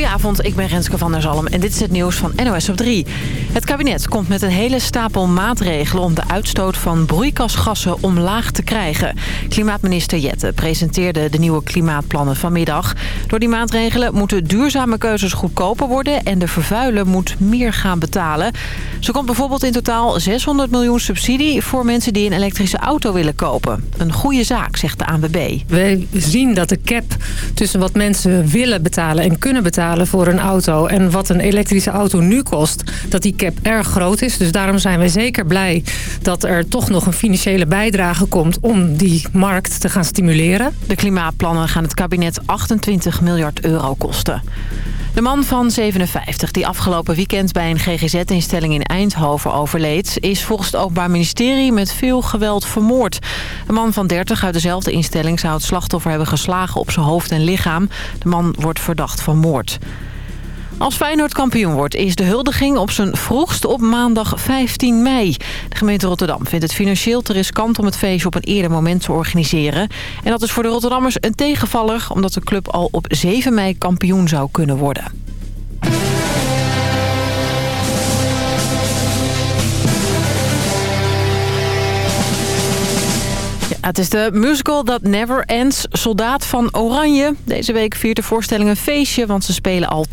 Goedenavond, ik ben Renske van der Zalm en dit is het nieuws van NOS op 3. Het kabinet komt met een hele stapel maatregelen om de uitstoot van broeikasgassen omlaag te krijgen. Klimaatminister Jette presenteerde de nieuwe klimaatplannen vanmiddag. Door die maatregelen moeten duurzame keuzes goedkoper worden en de vervuiler moet meer gaan betalen. Zo komt bijvoorbeeld in totaal 600 miljoen subsidie voor mensen die een elektrische auto willen kopen. Een goede zaak, zegt de ANWB. We zien dat de cap tussen wat mensen willen betalen en kunnen betalen voor een auto... en wat een elektrische auto nu kost, dat die cap erg groot is. Dus daarom zijn we zeker blij dat er toch nog een financiële bijdrage komt... om die markt te gaan stimuleren. De klimaatplannen gaan het kabinet 28 miljard euro kosten. De man van 57 die afgelopen weekend bij een GGZ-instelling in Eindhoven overleed... is volgens het Openbaar Ministerie met veel geweld vermoord. Een man van 30 uit dezelfde instelling zou het slachtoffer hebben geslagen op zijn hoofd en lichaam. De man wordt verdacht van moord. Als Feyenoord kampioen wordt, is de huldiging op zijn vroegst op maandag 15 mei. De gemeente Rotterdam vindt het financieel te riskant om het feestje op een eerder moment te organiseren. En dat is voor de Rotterdammers een tegenvaller, omdat de club al op 7 mei kampioen zou kunnen worden. Het is de musical that never ends, Soldaat van Oranje. Deze week viert de voorstelling een feestje, want ze spelen al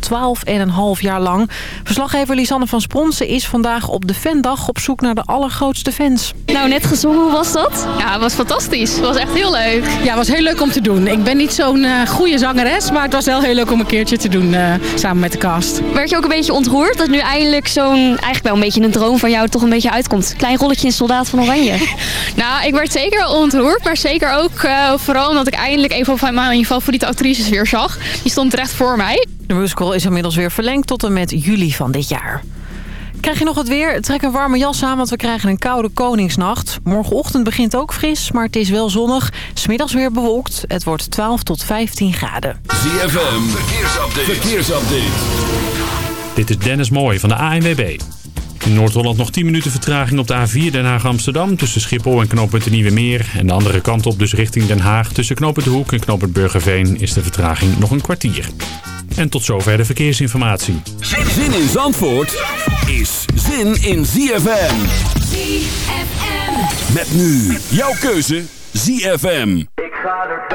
12,5 jaar lang. Verslaggever Lisanne van Spronsen is vandaag op de Fandag op zoek naar de allergrootste fans. Nou, net gezongen, hoe was dat? Ja, het was fantastisch. Het was echt heel leuk. Ja, het was heel leuk om te doen. Ik ben niet zo'n uh, goede zangeres, maar het was wel heel leuk om een keertje te doen uh, samen met de cast. Werd je ook een beetje ontroerd dat nu eindelijk zo'n, eigenlijk wel een beetje een droom van jou toch een beetje uitkomt? Klein rolletje in Soldaat van Oranje. nou, ik werd zeker ontroerd maar zeker ook uh, vooral omdat ik eindelijk een van mijn favoriete actrices weer zag. Die stond recht voor mij. De musical is inmiddels weer verlengd tot en met juli van dit jaar. Krijg je nog het weer? Trek een warme jas aan, want we krijgen een koude koningsnacht. Morgenochtend begint ook fris, maar het is wel zonnig. Smiddags weer bewolkt. Het wordt 12 tot 15 graden. ZFM, verkeersupdate. verkeersupdate. Dit is Dennis Mooij van de ANWB. In Noord-Holland nog 10 minuten vertraging op de A4 Den Haag-Amsterdam... tussen Schiphol en knooppunt de Nieuwe Meer. En de andere kant op dus richting Den Haag. Tussen knooppunt De Hoek en knooppunt Burgerveen is de vertraging nog een kwartier. En tot zover de verkeersinformatie. Zin in Zandvoort is zin in ZFM. ZFM. Met nu jouw keuze ZFM. Ik ga er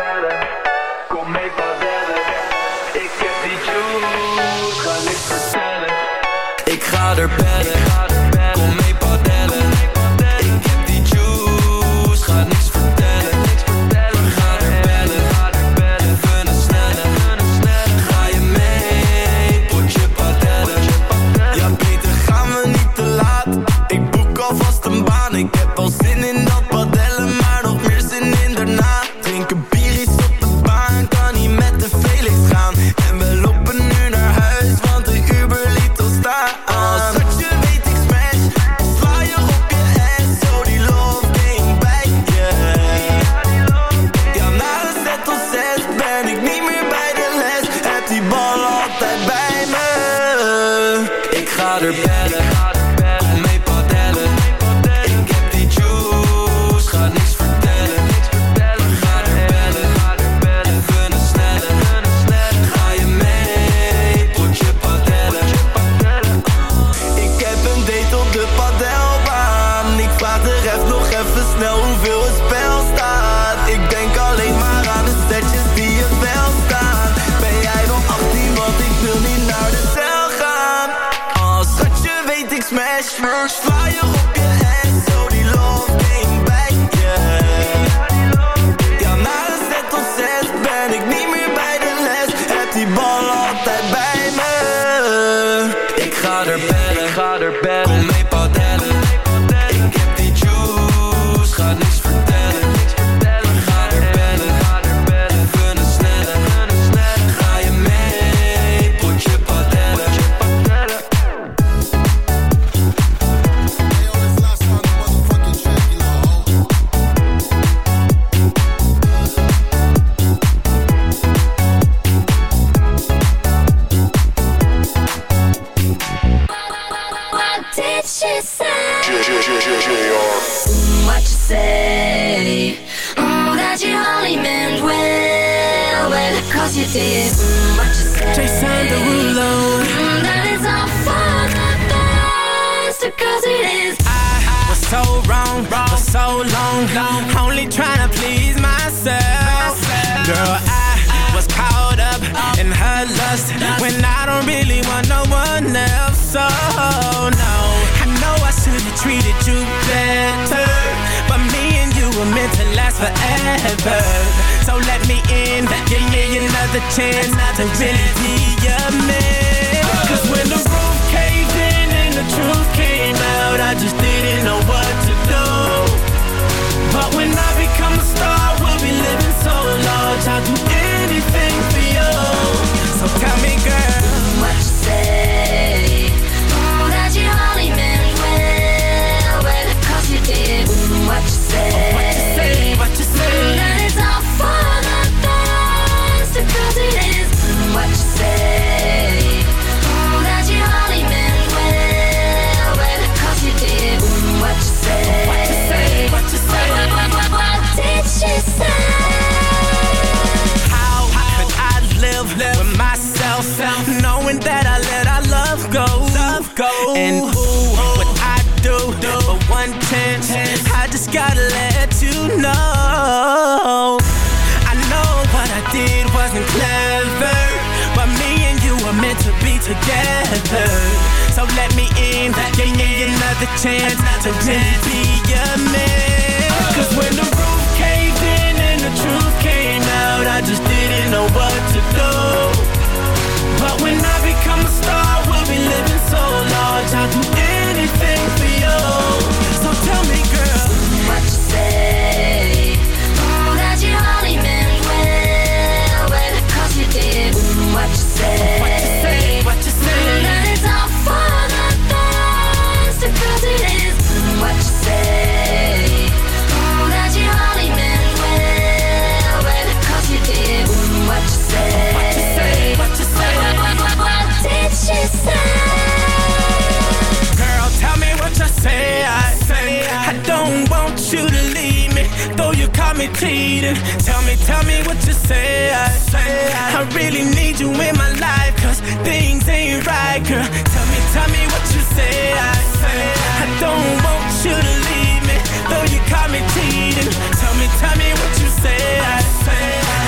Don't want you to leave me, though you caught me cheating. Tell me, tell me what you said.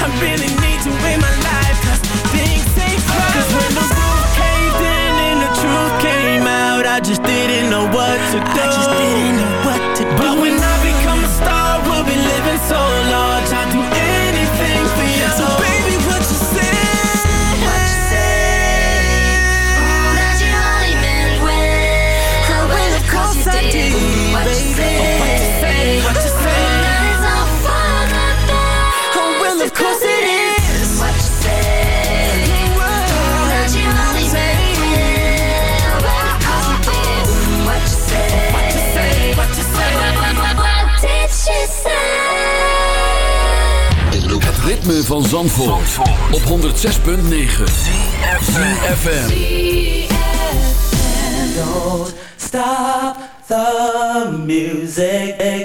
I really need you in my life, cause things ain't right. Cause when the roof caved in and the truth came out, I just didn't know what to do. van Zandvoort, op 106.9 CFFM Don't stop the music.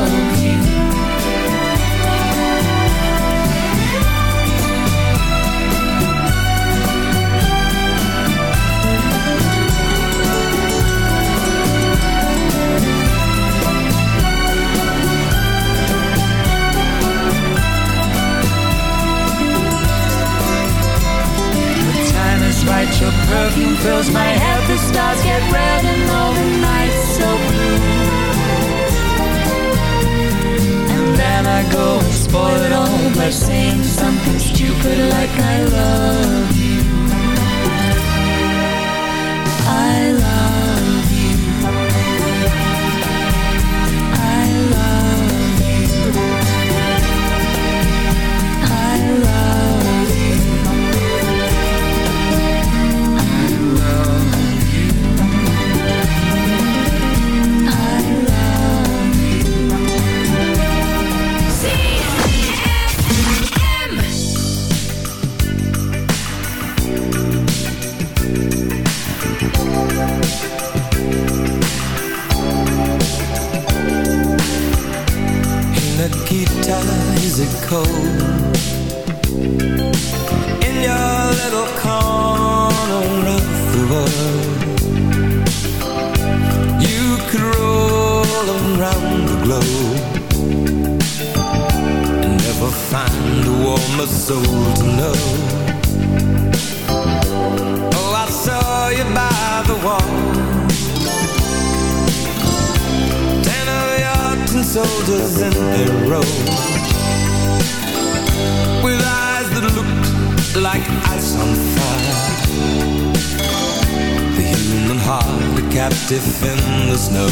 captive in the snow.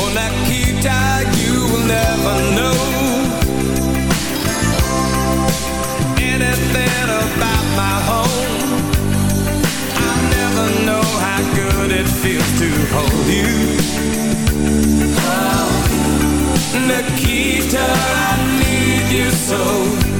Oh, Nikita, you will never know anything about my home. I never know how good it feels to hold you. Oh, Nikita, I need you so.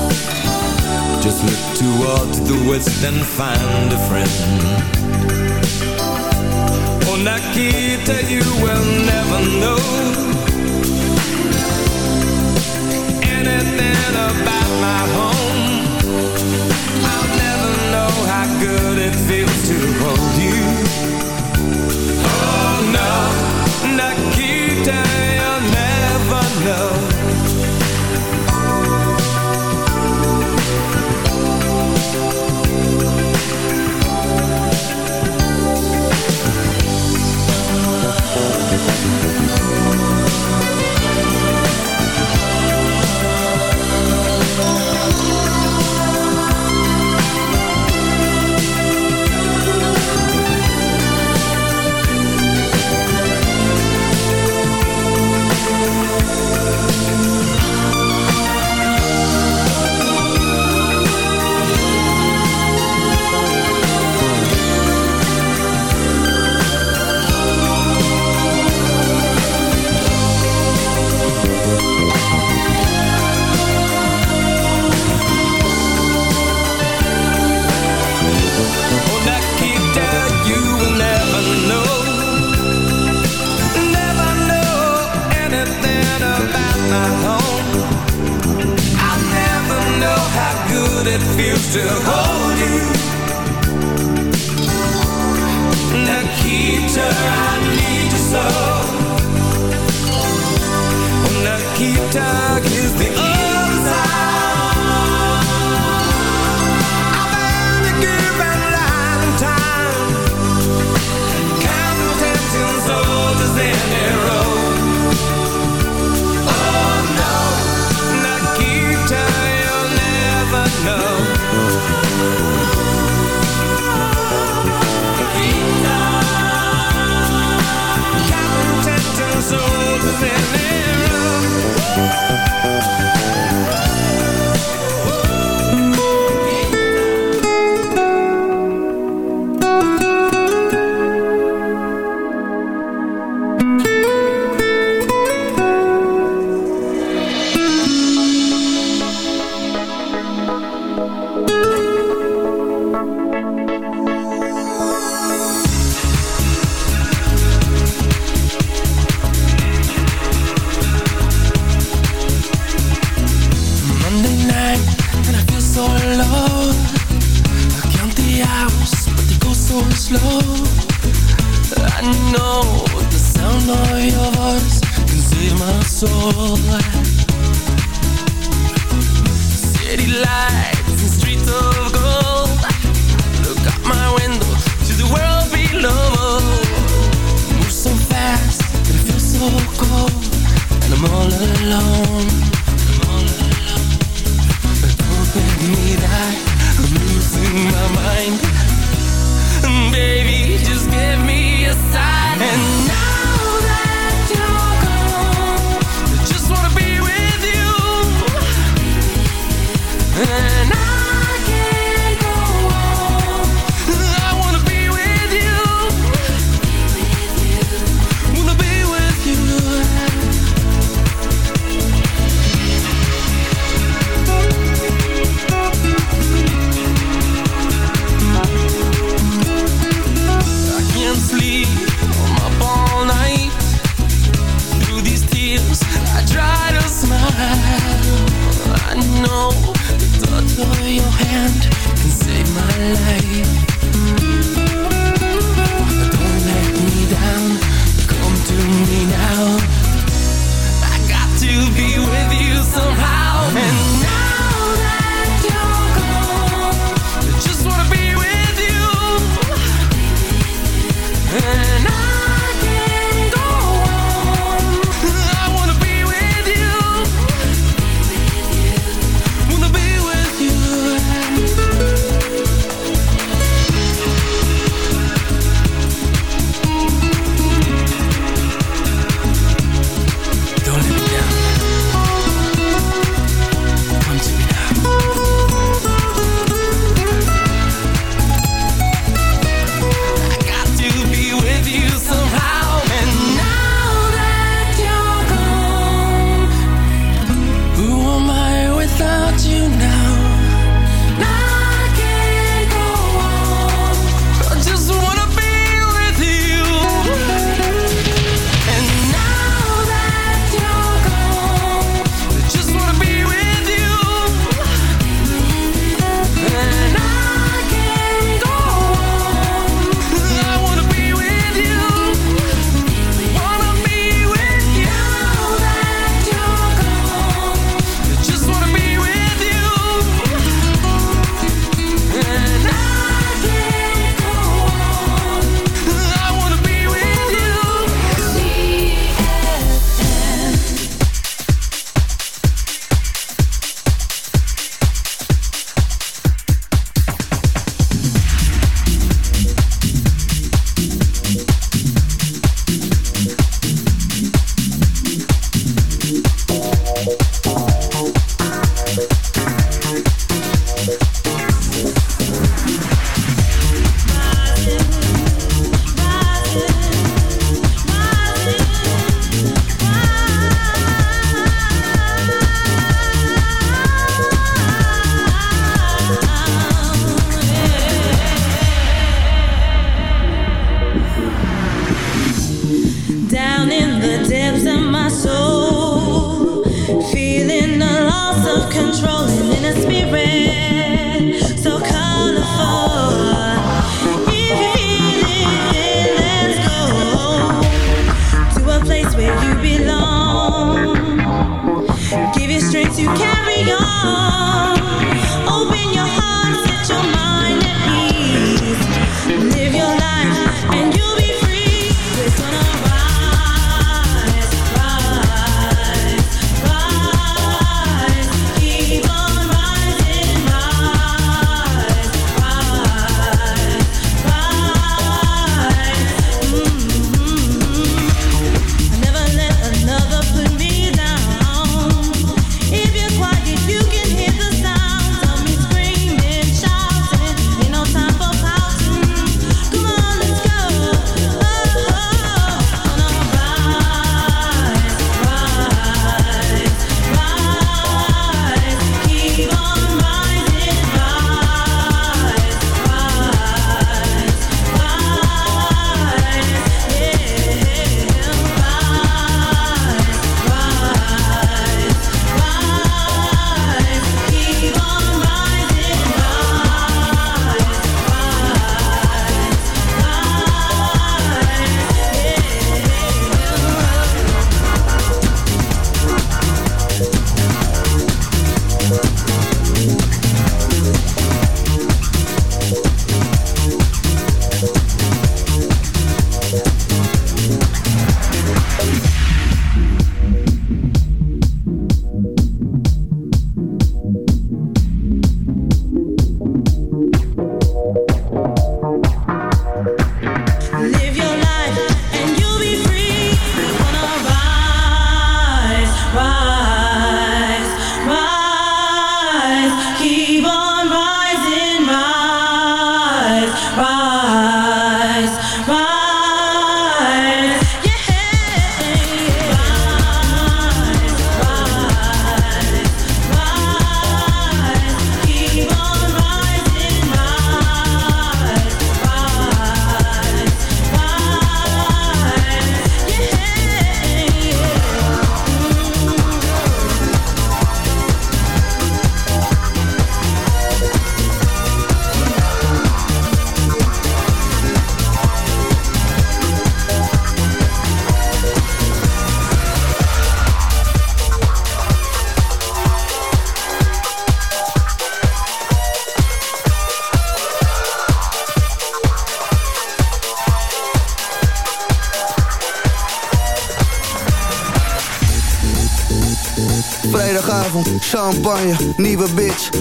Just look towards the west and find a friend. Oh Nikita, you will never know Anything about my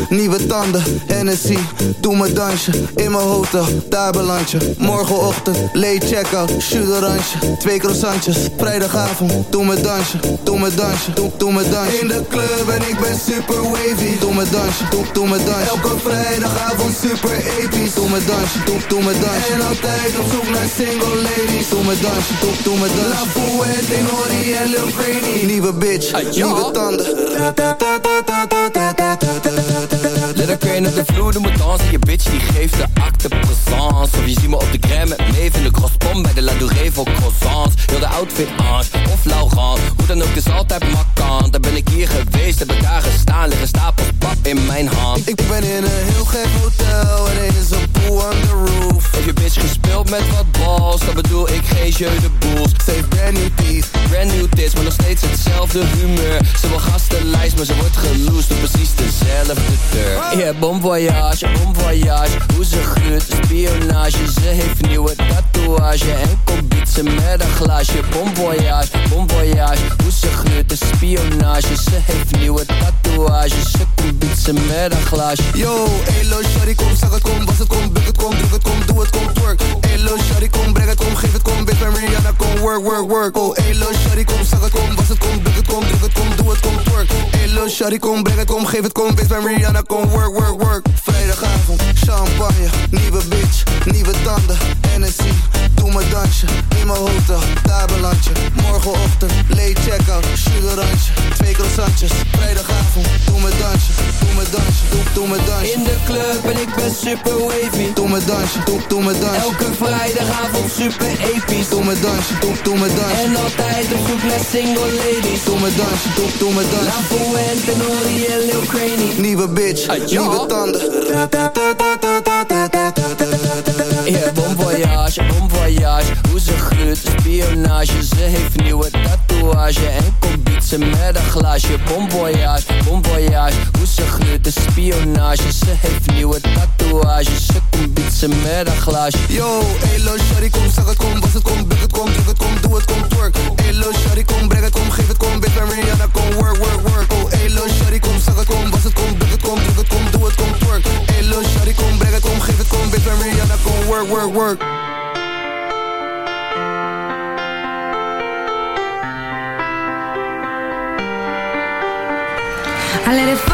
nieuwe tanden, Hennessy, doe me dansje, in mijn hotel, daar beland je. Morgenochtend, late check-out, shoot oranje, twee croissantjes. Vrijdagavond, doe me dansje, doe me dansje, doe, doe me dansje. In de club en ik ben super wavy, doe me dansje, doe, doe me dansje. Elke vrijdagavond super episch, doe me dansje, doe, doe me dansje. En altijd op zoek naar single ladies, doe me dansje, doe, doe me dansje. La Fouette, Nori en Lil Craney, nieuwe bitch, nieuwe tanden. Let a crane op de vloer, doe me dansen Je bitch die geeft de acte présence. Of je ziet me op de crème met Maeve in de crosspom Bij de La Douree voor croissants. Heel de outfit Ange of Laurent. Hoe dan ook is altijd makant Daar ben ik hier geweest, heb ik daar gestaan. Liggen stapels pap in mijn hand. Ik ben in een heel gek hotel En er is een pool on the roof. Heb je bitch gespeeld met wat balls? Dan bedoel ik geen jeu de boels. Heeft brand new teeth. Brand new tits, maar nog steeds hetzelfde humeur. Ze wil gastenlijst, maar ze wordt geloosd Door precies dezelfde deur. Yeah, bon voyage, bon voyage Hoe ze gruurt, spionage Ze heeft nieuwe tatoeage En komt ze met een glaasje Bon voyage, voyage Hoe ze gruurt, spionage Ze heeft nieuwe tatoeage Ze komt ze met een glaasje Yo, elo, shawty, kom, zeg het, kom, was het, kom, buk het, kom, druk het, kom, doe het, kom, twerk Elo, shawty, kom, breng het, kom, geef het, kom, bitch, ben Rihanna, kom, work, work, work Oh, elo, shawty, kom, zeg het, kom, was het, kom, buk het, kom, druk het, kom, doe het, kom, twerk Elo, shawty, kom, breng het, kom, geef het, kom, ben Rihanna, kom, work, work, work. Vrijdagavond, champagne, nieuwe bitch, nieuwe tanden, Hennessy. Doe me dansje, in mijn hotel, daar beland je Morgenochtend, late check-out, oranje Twee croissantjes, vrijdagavond, doe me dansje, doe me dansje, doe, doe me dansje. In de club en ik ben super wavy. Doe me dansje, doe, doe me dansje. Elke vrijdagavond super episch. Doe me dansje, doe, doe me dansje. En altijd op zoek naar single ladies. Doe me dansje, doe, doe me dansje Nieuwe bitch, nieuwe tanden. Yeah, bon voyage, bon voyage. Hoe ze gruurt, spionage. Ze heeft nieuwe tatoeage. En komt ze met een glaasje. Bon voyage, bon voyage. Hoe ze gruurt, de spionage. Ze heeft nieuwe tatoeage. Ze komt ze met een glaasje. Yo, elo, shawty, kom, zeg het, kom, was het, kom, buk het, kom, druk het, kom, doe het, kom, twerk. Elo, shawty, kom, breng het, kom, geef het, kom, bitch, Rihanna, kom, work, work, work Oh, elo, shawty, kom, zeg het, kom, was het, kom, buk het, kom, druk het, kom, doe het, kom, twerk. Elo, shawty, kom, breng het, kom, geef het, kom, bitch, ben Rihanna, kom, work, work, work. I let it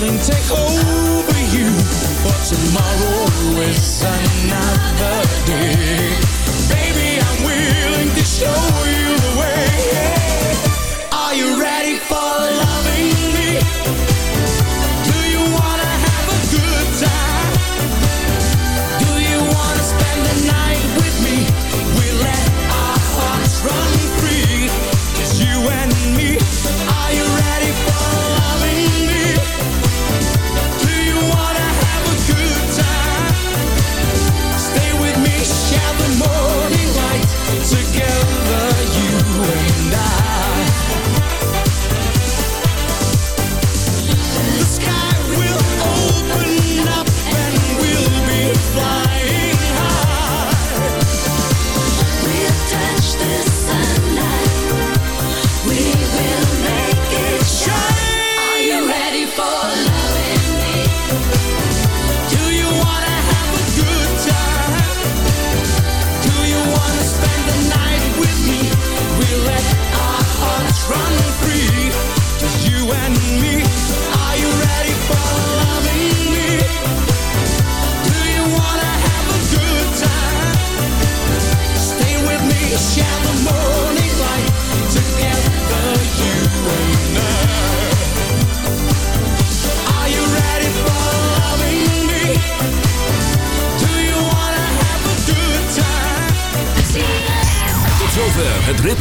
feeling take over you. But tomorrow is another day.